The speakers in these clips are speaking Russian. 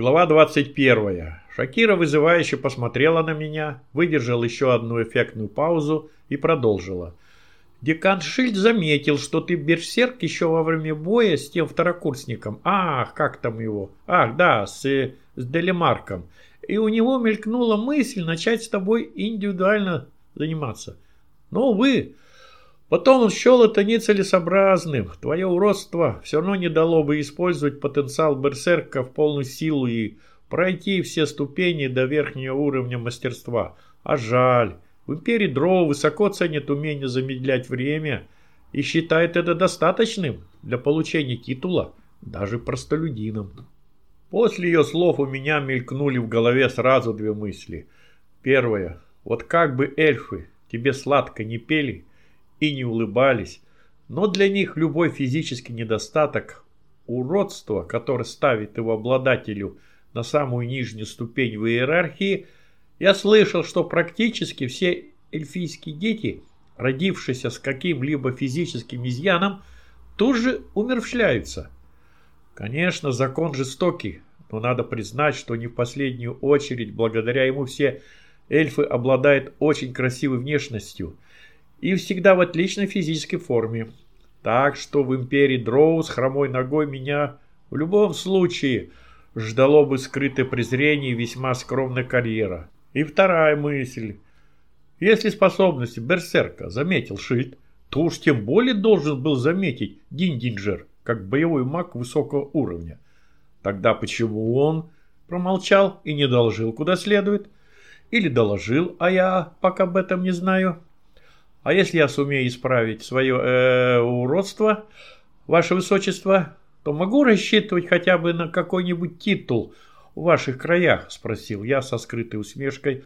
Глава 21. Шакира вызывающе посмотрела на меня, выдержала еще одну эффектную паузу и продолжила. Декан Шильд заметил, что ты берсерк еще во время боя с тем второкурсником. Ах, как там его? Ах, да, с, с Делемарком. И у него мелькнула мысль начать с тобой индивидуально заниматься. Но, увы, потом он счел это нецелесообразным. Твое уродство все равно не дало бы использовать потенциал берсерка в полную силу и пройти все ступени до верхнего уровня мастерства. А жаль. В империи Дроу высоко ценят умение замедлять время и считают это достаточным для получения титула даже простолюдинам. После ее слов у меня мелькнули в голове сразу две мысли. Первое. Вот как бы эльфы тебе сладко не пели и не улыбались, но для них любой физический недостаток, уродство, которое ставит его обладателю на самую нижнюю ступень в иерархии – я слышал, что практически все эльфийские дети, родившиеся с каким-либо физическим изъяном, тут же умерщвляются. Конечно, закон жестокий, но надо признать, что не в последнюю очередь благодаря ему все эльфы обладают очень красивой внешностью и всегда в отличной физической форме. Так что в империи Дроу с хромой ногой меня в любом случае ждало бы скрытое презрение и весьма скромная карьера. И вторая мысль. Если способности Берсерка заметил Шильд, то уж тем более должен был заметить Диндинджер, как боевой маг высокого уровня. Тогда почему он промолчал и не доложил куда следует? Или доложил, а я пока об этом не знаю? А если я сумею исправить свое э, уродство, ваше высочество, то могу рассчитывать хотя бы на какой-нибудь титул – в ваших краях?» – спросил я со скрытой усмешкой.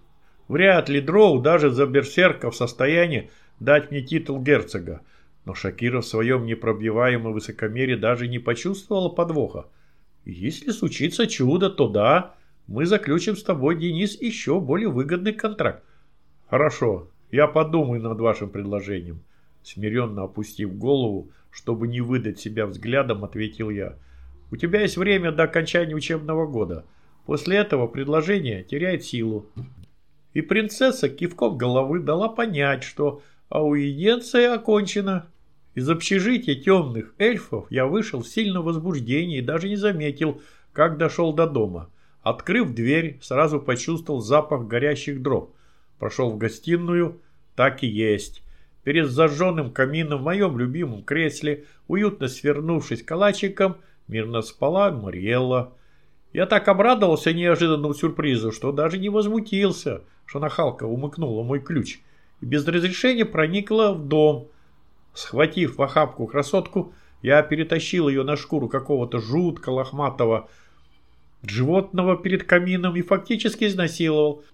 «Вряд ли Дроу даже за берсерка в состоянии дать мне титул герцога». Но Шакира в своем непробиваемом высокомерии даже не почувствовала подвоха. «Если случится чудо, то да, мы заключим с тобой, Денис, еще более выгодный контракт». «Хорошо, я подумаю над вашим предложением». Смиренно опустив голову, чтобы не выдать себя взглядом, ответил я. «У тебя есть время до окончания учебного года. После этого предложение теряет силу. И принцесса кивком головы дала понять, что ауиденция окончена. Из общежития темных эльфов я вышел в сильном возбуждении и даже не заметил, как дошел до дома. Открыв дверь, сразу почувствовал запах горящих дров. Прошел в гостиную, так и есть. Перед зажженным камином в моем любимом кресле, уютно свернувшись калачиком, мирно спала Мариэлла. Я так обрадовался неожиданному сюрпризу, что даже не возмутился, что нахалка умыкнула мой ключ и без разрешения проникла в дом. Схватив в охапку красотку, я перетащил ее на шкуру какого-то жутко лохматого животного перед камином и фактически изнасиловал.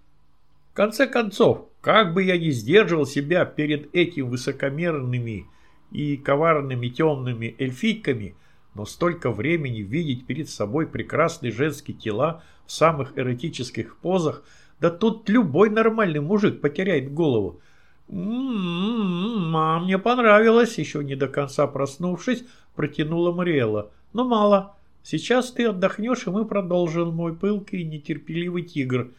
Конце концов, как бы я ни сдерживал себя перед этими высокомерными и коварными темными эльфийками – но столько времени видеть перед собой прекрасные женские тела в самых эротических позах, да тут любой нормальный мужик потеряет голову. «М-м-м, а мне понравилось», еще не до конца проснувшись, протянула Мариэла. «Но мало. Сейчас ты отдохнешь, и мы продолжим, мой пылкий и нетерпеливый тигр».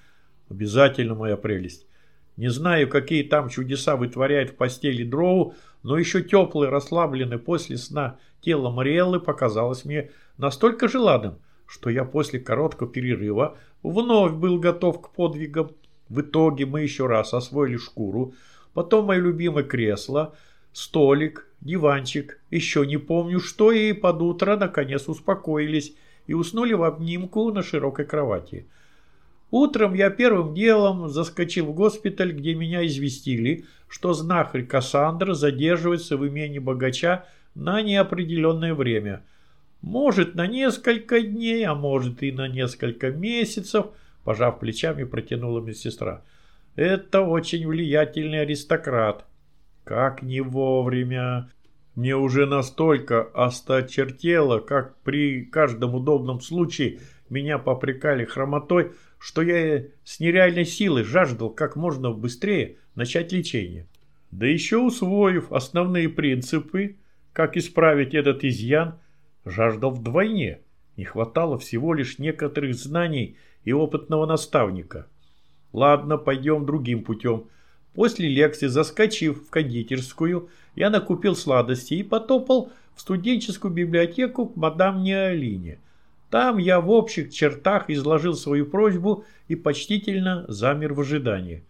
«Обязательно, моя прелесть. Не знаю, какие там чудеса вытворяет в постели Дроу, но еще теплый, расслабленный после сна тело Мариэллы показалось мне настолько желанным, что я после короткого перерыва вновь был готов к подвигам. В итоге мы еще раз освоили шкуру, потом мое любимое кресло, столик, диванчик, еще не помню что, и под утро наконец успокоились и уснули в обнимку на широкой кровати. Утром я первым делом заскочил в госпиталь, где меня известили, что знахарь Кассандра задерживается в имении богача на неопределенное время. Может, на несколько дней, а может и на несколько месяцев, пожав плечами, протянула медсестра. Это очень влиятельный аристократ. Как не вовремя. Мне уже настолько осточертело, как при каждом удобном случае меня попрекали хромотой, что я с нереальной силой жаждал как можно быстрее начать лечение. Да еще усвоив основные принципы, как исправить этот изъян, жаждал вдвойне. Не хватало всего лишь некоторых знаний и опытного наставника. Ладно, пойдем другим путем. После лекции, заскочив в кондитерскую, я накупил сладости и потопал в студенческую библиотеку к мадам Неолине. Там я в общих чертах изложил свою просьбу и почтительно замер в ожидании.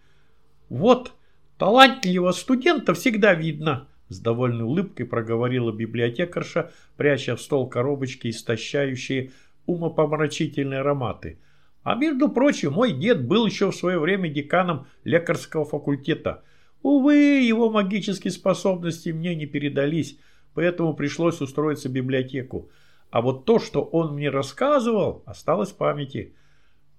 «Вот, талантливого студента всегда видно», с довольной улыбкой проговорила библиотекарша, пряча в стол коробочки, истощающие умопомрачительные ароматы. А между прочим, мой дед был еще в свое время деканом лекарского факультета. Увы, его магические способности мне не передались, поэтому пришлось устроиться в библиотеку. А вот то, что он мне рассказывал, осталось в памяти.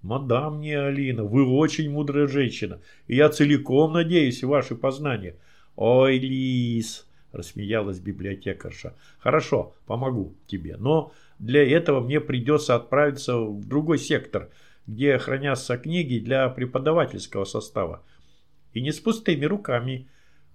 «Мадам не Алина, вы очень мудрая женщина, и я целиком надеюсь в ваши познания». «Ой, Лис!» – рассмеялась библиотекарша. «Хорошо, помогу тебе, но для этого мне придется отправиться в другой сектор, где хранятся книги для преподавательского состава. И не с пустыми руками».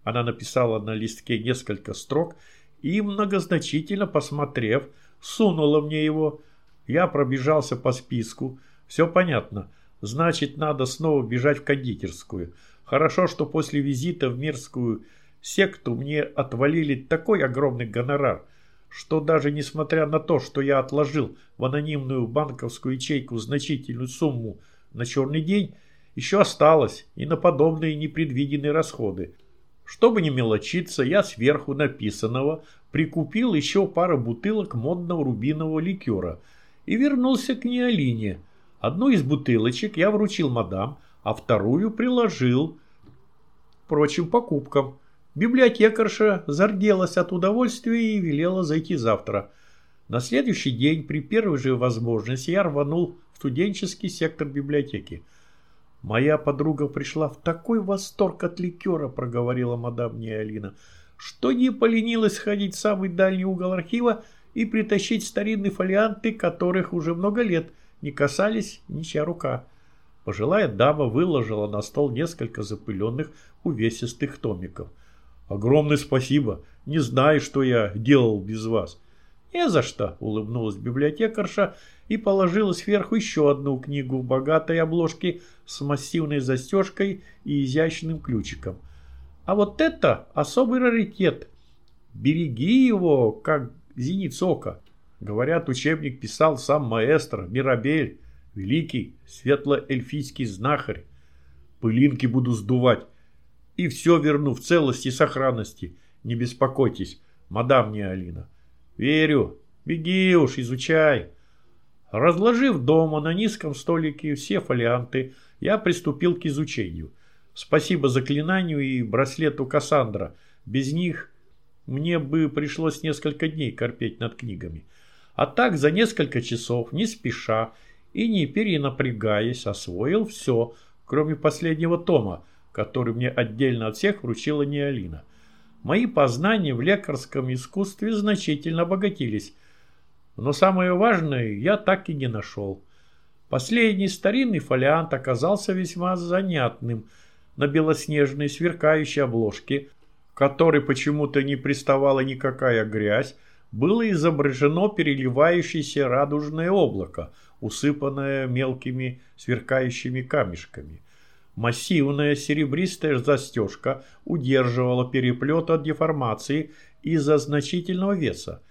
Она написала на листке несколько строк и, многозначительно посмотрев, сунула мне его. Я пробежался по списку. Все понятно. Значит, надо снова бежать в кондитерскую. Хорошо, что после визита в Мирскую секту мне отвалили такой огромный гонорар, что даже несмотря на то, что я отложил в анонимную банковскую ячейку значительную сумму на черный день, еще осталось и на подобные непредвиденные расходы. Чтобы не мелочиться, я сверху написанного прикупил еще пару бутылок модного рубинового ликера и вернулся к Неолине. Одну из бутылочек я вручил мадам, а вторую приложил к прочим покупкам. Библиотекарша зарделась от удовольствия и велела зайти завтра. На следующий день, при первой же возможности, я рванул в студенческий сектор библиотеки. «Моя подруга пришла в такой восторг от ликера», – проговорила мадам Неалина – что не поленилась ходить в самый дальний угол архива и притащить старинные фолианты, которых уже много лет не касались ничья рука. Пожилая дама выложила на стол несколько запыленных увесистых томиков. «Огромное спасибо! Не знаю, что я делал без вас!» «Не за что!» – улыбнулась библиотекарша и положила сверху еще одну книгу в богатой обложке с массивной застежкой и изящным ключиком. А вот это особый раритет. Береги его, как зениц ока. Говорят, учебник писал сам маэстро Мирабель, великий светло-эльфийский знахарь. Пылинки буду сдувать. И все верну в целости и сохранности. Не беспокойтесь, мадам не Алина. Верю. Беги уж, изучай. Разложив дома на низком столике все фолианты, я приступил к изучению. Спасибо заклинанию и браслету Кассандра. Без них мне бы пришлось несколько дней корпеть над книгами. А так за несколько часов, не спеша и не перенапрягаясь, освоил все, кроме последнего тома, который мне отдельно от всех вручила Неолина. Мои познания в лекарском искусстве значительно обогатились, но самое важное я так и не нашел. Последний старинный фолиант оказался весьма занятным – на белоснежной сверкающей обложке, которой почему-то не приставала никакая грязь, было изображено переливающееся радужное облако, усыпанное мелкими сверкающими камешками. Массивная серебристая застежка удерживала переплет от деформации из-за значительного веса.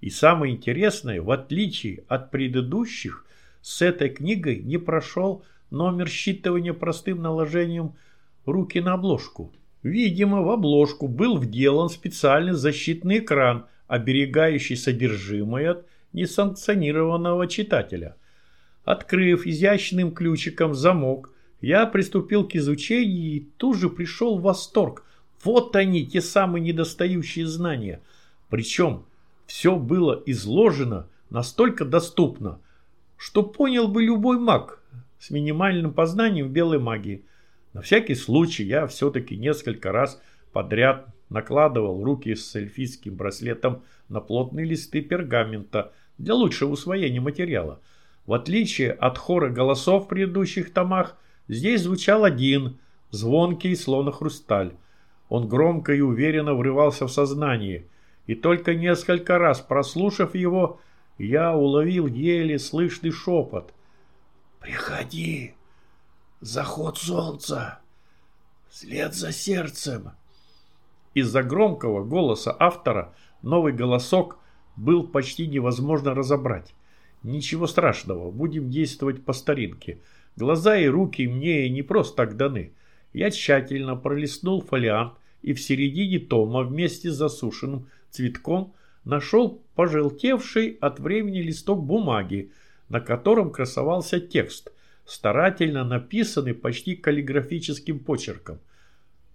И самое интересное, в отличие от предыдущих, с этой книгой не прошел номер считывания простым наложением руки на обложку. Видимо, в обложку был вделан специальный защитный экран, оберегающий содержимое от несанкционированного читателя. Открыв изящным ключиком замок, я приступил к изучению и тут же пришел в восторг. Вот они, те самые недостающие знания. Причем все было изложено настолько доступно, что понял бы любой маг с минимальным познанием белой магии. На всякий случай я все-таки несколько раз подряд накладывал руки с эльфийским браслетом на плотные листы пергамента для лучшего усвоения материала. В отличие от хора голосов в предыдущих томах, здесь звучал один, звонкий, словно хрусталь. Он громко и уверенно врывался в сознание, и только несколько раз прослушав его, Я уловил еле слышный шепот. «Приходи! Заход солнца! След за сердцем!» Из-за громкого голоса автора новый голосок был почти невозможно разобрать. Ничего страшного, будем действовать по старинке. Глаза и руки мне не просто так даны. Я тщательно пролистнул фолиант и в середине тома вместе с засушенным цветком нашел пожелтевший от времени листок бумаги, на котором красовался текст, старательно написанный почти каллиграфическим почерком.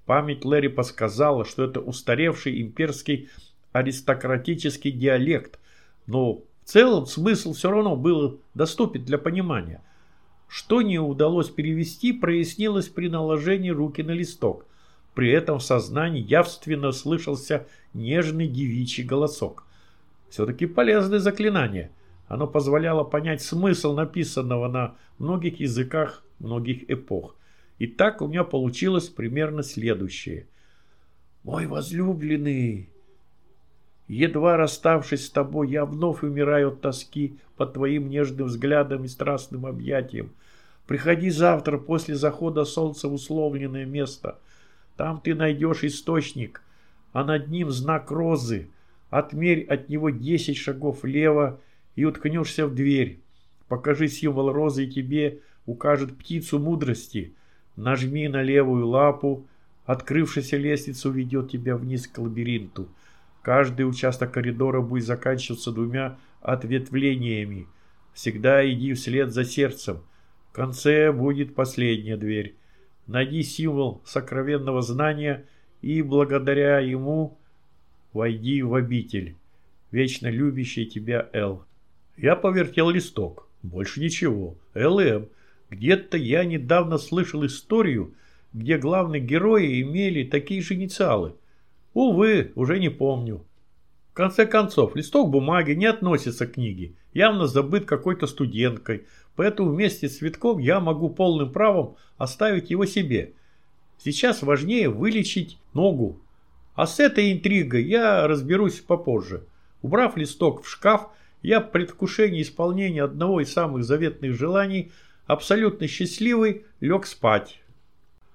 Память Лэри подсказала, что это устаревший имперский аристократический диалект, но в целом смысл все равно был доступен для понимания. Что не удалось перевести, прояснилось при наложении руки на листок. При этом в сознании явственно слышался нежный девичий голосок. Все-таки полезное заклинание. Оно позволяло понять смысл написанного на многих языках многих эпох. И так у меня получилось примерно следующее. «Мой возлюбленный, едва расставшись с тобой, я вновь умираю от тоски по твоим нежным взглядам и страстным объятиям. Приходи завтра после захода солнца в условленное место. Там ты найдешь источник, а над ним знак розы. Отмерь от него десять шагов влево и уткнешься в дверь. Покажи символ розы, и тебе укажет птицу мудрости. Нажми на левую лапу. Открывшаяся лестница уведет тебя вниз к лабиринту. Каждый участок коридора будет заканчиваться двумя ответвлениями. Всегда иди вслед за сердцем. В конце будет последняя дверь. Найди символ сокровенного знания и благодаря ему войди в обитель. Вечно любящий тебя Эл. Я повертел листок. Больше ничего. ЛМ. Где-то я недавно слышал историю, где главные герои имели такие же инициалы. Увы, уже не помню. В конце концов, листок бумаги не относится к книге. Явно забыт какой-то студенткой. Поэтому вместе с цветком я могу полным правом оставить его себе. Сейчас важнее вылечить ногу. А с этой интригой я разберусь попозже. Убрав листок в шкаф, я в предвкушении исполнения одного из самых заветных желаний, абсолютно счастливый, лег спать.